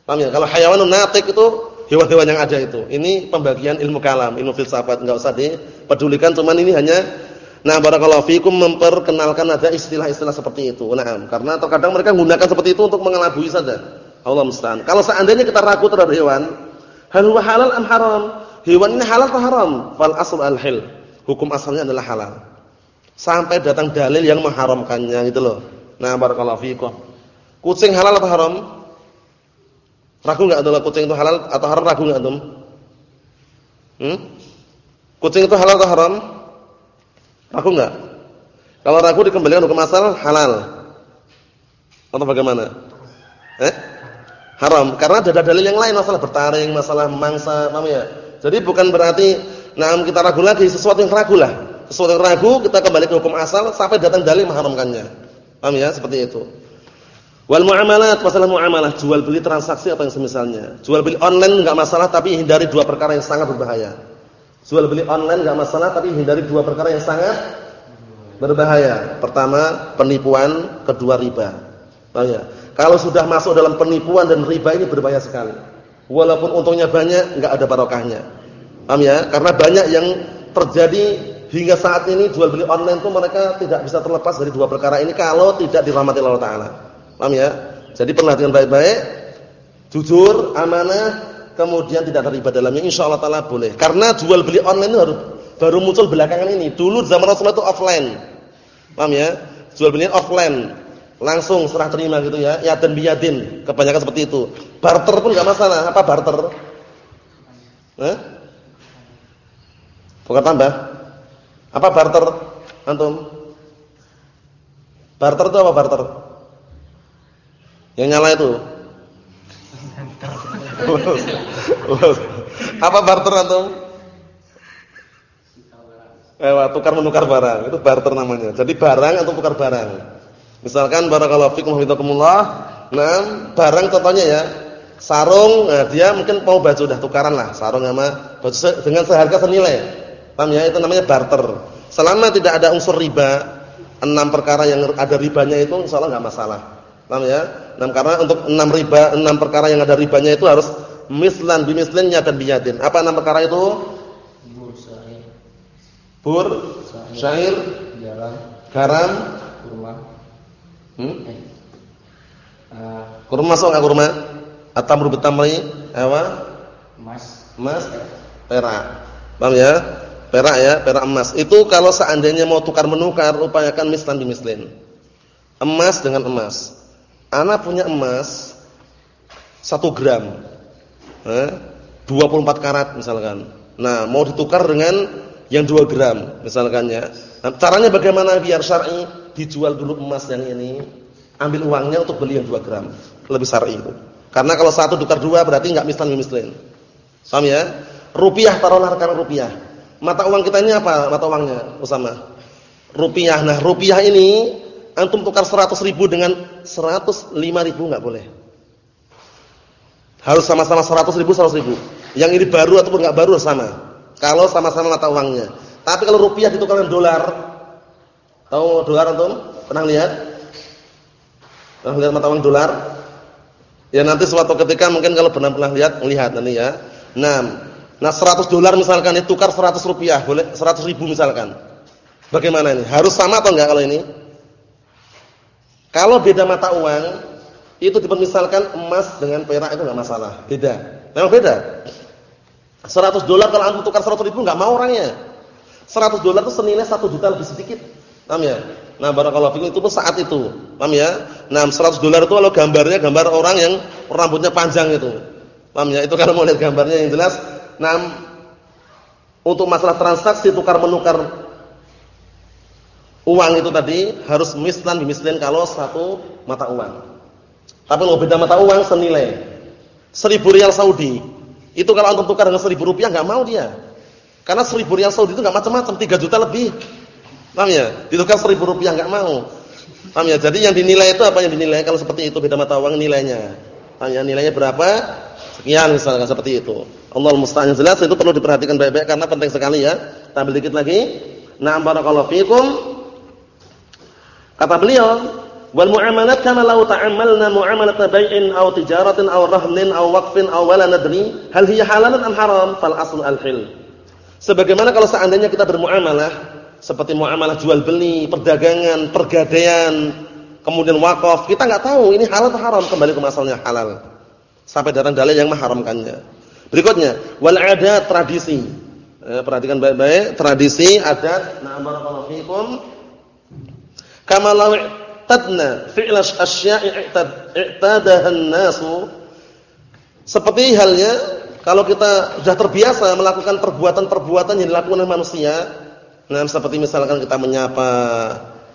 Speaker 1: Paham ya? Kalau hayawanun natik itu hewan-hewan yang ada itu. Ini pembagian ilmu kalam, ilmu filsafat, enggak usah dipedulikan cuman ini hanya nah barakallahu fikum memperkenalkan ada istilah-istilah seperti itu. Nah, karena terkadang mereka menggunakan seperti itu untuk mengelabui saja. Allah musta'an. Kalau seandainya kita ragu terhadap hewan, hal huwa halal am haram? Hewan ini halal atau haram? Fal asl al-hil. Hukum asalnya adalah halal. Sampai datang dalil yang mengharamkannya gitu loh. Nah, barakallahu fikum. Kucing halal atau haram? Ragu enggak adalah kucing itu halal atau haram? Ragu enggak antum? Hmm? Kucing itu halal atau haram? Ragu enggak? Kalau ragu dikembalikan hukum asal halal. Atau bagaimana? Eh? Haram. Karena ada dalil yang lain masalah bertaring, masalah mangsa, paham ya? Jadi bukan berarti nah kita ragu lagi sesuatu yang ragu lah. Sesuatu yang ragu kita kembali ke hukum asal sampai datang dalil mengharamkannya. Paham ya? Seperti itu. Wal muamalat, masalah muamalah, jual beli transaksi atau yang semisalnya. Jual beli online enggak masalah tapi hindari dua perkara yang sangat berbahaya. Jual beli online enggak masalah tapi hindari dua perkara yang sangat berbahaya. Pertama, penipuan, kedua riba. Paham ya? Kalau sudah masuk dalam penipuan dan riba ini berbahaya sekali. Walaupun untungnya banyak, enggak ada barokahnya. Paham ya? Karena banyak yang terjadi hingga saat ini jual beli online itu mereka tidak bisa terlepas dari dua perkara ini kalau tidak dirahmati Allah taala. Paham ya? Jadi perhatikan baik-baik. Jujur, amanah, kemudian tidak terlibat dalamnya insyaallah taala boleh. Karena jual beli online itu baru muncul belakangan ini. Dulu zaman Rasulullah itu offline. Paham ya? Jual beli offline. Langsung serah terima gitu ya. Ya dan biyadin, kebanyakan seperti itu. Barter pun enggak masalah. Apa barter? Eh? Bukan tambah. Apa barter? Antum? Barter itu apa barter? Yang nyala itu. apa barter antum? Eh, tukar menukar barang. Itu barter namanya. Jadi barang atau tukar barang. Misalkan barakallahu fikum hafizakumullah, nah barang contohnya ya, sarung, nah dia mungkin mau baju udah tukaran lah, sarung sama baju dengan seharga senilai. Paham ya? Itu namanya barter. Selama tidak ada unsur riba, enam perkara yang ada ribanya itu insyaallah enggak masalah. Paham ya? Enam karena untuk enam riba, enam perkara yang ada ribanya itu harus mislan bimislinnya dan biyadin. Apa enam perkara itu? Bur, syair. Bur, syair, garam, garam, kurma. Hmm? Eh. Uh, kurma masuk enggak kurma? Atamru bitamri, apa? Emas. Emas, perak. Paham ya? Perak ya, perak emas. Itu kalau seandainya mau tukar menukar, upayakan mislan mislin. Emas dengan emas. Anak punya emas 1 gram. Eh, 24 karat misalkan. Nah, mau ditukar dengan yang 2 gram misalkan ya. Nah, caranya bagaimana biar syar'i? Dijual dulu emas yang ini, ambil uangnya untuk beli yang 2 gram. Lebih syar'i itu. Karena kalau satu tukar dua berarti enggak mislan mislin. Paham ya? Rupiah taruhlah rekan rupiah Mata uang kita ini apa mata uangnya Usama? Rupiah. Nah, rupiah ini antum tukar 100 ribu dengan 105 ribu enggak boleh. Harus sama-sama 100 ribu 100 ribu. Yang ini baru ataupun enggak baru sama. Kalau sama-sama mata uangnya. Tapi kalau rupiah ditukar dengan dolar, tahu dolar antum? Pernah lihat? Pernah lihat mata uang dolar? Ya nanti suatu ketika mungkin kalau pernah-pernah lihat, lihat nanti ya. Nah, Nah 100 dolar misalkan ditukar 100 rupiah, boleh 100 ribu misalkan. Bagaimana ini? Harus sama atau enggak kalau ini? Kalau beda mata uang, itu dipermisalkan emas dengan perak itu enggak masalah. Beda. Memang beda. 100 dolar kalau antum tukar 100 ribu enggak mau orangnya. 100 dolar itu senilai 1 juta lebih sedikit. Paham ya? Nah, barakallahu fikum itu pun saat itu. Paham ya? Nah, 100 dolar itu kalau gambarnya gambar orang yang rambutnya panjang itu. Paham ya? Itu kalau mau lihat gambarnya yang jelas Nah, untuk masalah transaksi tukar menukar uang itu tadi harus mislan bimislin kalau satu mata uang. Tapi kalau beda mata uang senilai seribu rial Saudi. Itu kalau untuk tukar dengan seribu rupiah nggak mau dia. Karena seribu rial Saudi itu nggak macam-macam, tiga juta lebih. Paham ya? Ditukar seribu rupiah nggak mau. Paham ya? Jadi yang dinilai itu apa yang dinilai kalau seperti itu beda mata uang nilainya. Paham ya? Nilainya berapa? Sekian misalkan seperti itu. Allah musta'an jelas itu perlu diperhatikan baik-baik karena penting sekali ya. Tampil dikit lagi. Na'am barakallahu fikum. Kata beliau, wal muamalat kama law ta'ammalna muamalat bai'in aw tijaratin aw rahnin aw waqfin aw wala nadri hal hiya halalan am haram fal asl al hil. Sebagaimana kalau seandainya kita bermuamalah seperti muamalah jual beli, perdagangan, pergadaian, kemudian wakaf, kita enggak tahu ini halal atau haram, kembali ke masalahnya halal. Sampai datang dalil yang mengharamkannya. Berikutnya, wal adat tradisi. Eh, perhatikan baik-baik, tradisi, adat. Nah, barakallahu fikum. Kama law i'tadna fi'l asya'i an-nasu. Seperti halnya kalau kita sudah terbiasa melakukan perbuatan-perbuatan yang dilakukan oleh manusia, nah seperti misalkan kita menyapa,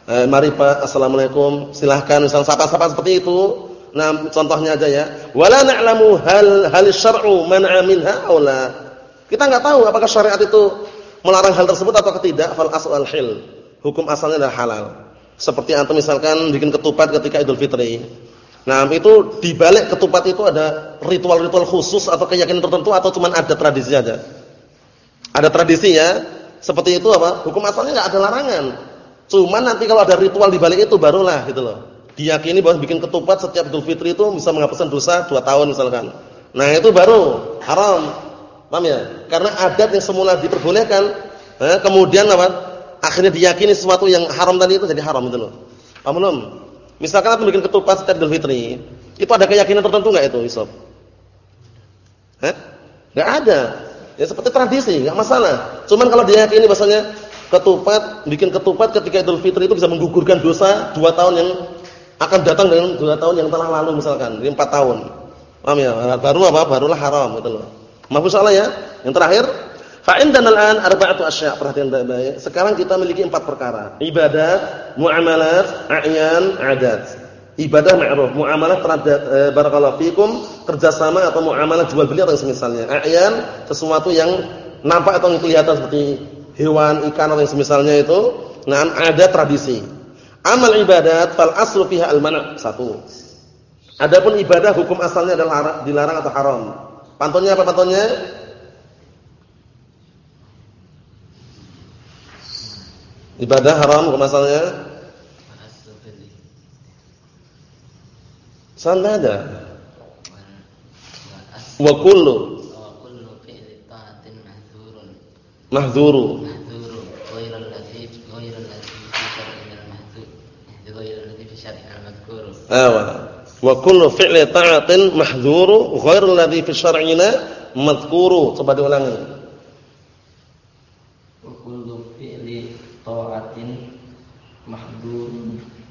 Speaker 1: eh, mari Pak, Assalamualaikum, silahkan, misalnya sapa-sapa seperti itu, Nah, contohnya aja ya. Wala na'lamu hal hal syar'u man'a minha aw. Kita enggak tahu apakah syariat itu melarang hal tersebut atau tidak. Fal asal hil. Hukum asalnya adalah halal. Seperti antum misalkan bikin ketupat ketika Idul Fitri. Nah, itu di balik ketupat itu ada ritual-ritual khusus atau keyakinan tertentu atau cuma ada tradisi aja? Ada tradisi ya. Seperti itu apa? Hukum asalnya enggak ada larangan. Cuma nanti kalau ada ritual di balik itu barulah gitu loh diyakini bahwa bikin ketupat setiap Idul Fitri itu bisa menghapuskan dosa 2 tahun misalkan. Nah, itu baru haram. Paham ya? Karena adat yang semula diperbolehkan, eh, kemudian apa? Akhirnya diyakini sesuatu yang haram tadi itu jadi haram itu loh. Paham belum? Misalkan aku bikin ketupat setiap Idul Fitri, itu ada keyakinan tertentu enggak itu, Isob? Hah? Enggak ada. Ya seperti tradisi, enggak masalah. Cuman kalau diyakini bahasanya ketupat, bikin ketupat ketika Idul Fitri itu bisa menggugurkan dosa dua tahun yang akan datang dengan dua tahun yang telah lalu misalkan, di empat tahun. Paham ya? Baru apa? Barulah haram gitu loh. Mahfuz salah ya. Yang terakhir, fa indana al-an arba'atu asya'. Perhatian baik-baik. Sekarang kita memiliki empat perkara. Ibadat, muamalat, a'yan, adat. Ibadah ma'ruf, muamalah terhadap e, barakallahu fikum, kerjasama atau muamalah jual beli atau semisalnya. A'yan sesuatu yang nampak atau yang kelihatan seperti hewan, ikan atau yang semisalnya itu. Nah, ada tradisi. Amal ibadat fal aslu fiha al-mana'. Satu. Adapun ibadah hukum asalnya adalah dilarang atau haram. Pantunnya apa pantunnya? Ibadah haram hukum asalnya? Sana ada. Wa kullu Mahdzuru. Awa. Wa kullu fi'li ta'atin mahdhuru ghairu alladhi fi syar'ina madhkuru. Coba diulangi.
Speaker 2: Wa kullu fi'li ta'atin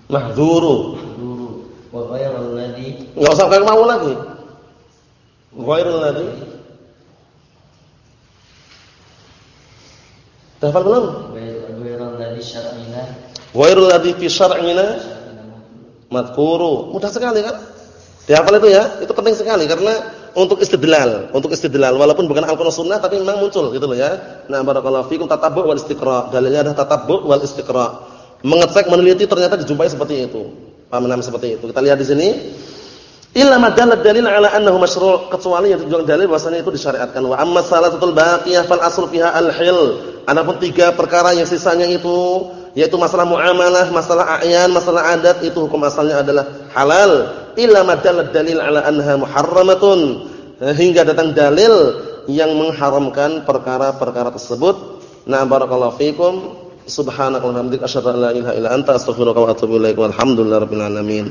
Speaker 2: wa ghairu alladhi
Speaker 1: Enggak usah kayak mau lagi. Ghairu alladhi Hafal belum?
Speaker 2: ghairu alladhi syar'ina
Speaker 1: Ghairu alladhi fi syar'ina madhkuru. Mudah sekali kan? Dihafal itu ya, itu penting sekali karena untuk istidlal, untuk istidlal walaupun bukan Al-Qur'an Sunnah tapi memang muncul gitu loh ya. Nah, barakallahu fikum tatabbu' wal istiqra. Dalilnya adalah tatabbu' wal istiqra. Mengecek, meneliti ternyata dijumpai seperti itu. Paham seperti itu. Kita lihat di sini. Illa madallat dalil ala annahu masyru' kecuali yang tunjukkan dalil bahwasanya itu disyariatkan. Wa amma salatul baqiyah fal asl fiha al-hil. Adapun tiga perkara yang sisanya itu yaitu masalah muamalah, masalah a'yan, masalah adat itu hukum asalnya adalah halal. Illa madallat dalil ala anha muharramatun. Hingga datang dalil yang mengharamkan perkara-perkara tersebut. Nah, barakallahu fikum. Subhanakallahumma wa bihamdika asyhadu an la ilaha illa anta astaghfiruka wa atubu ilaik. Walhamdulillahirabbil alamin.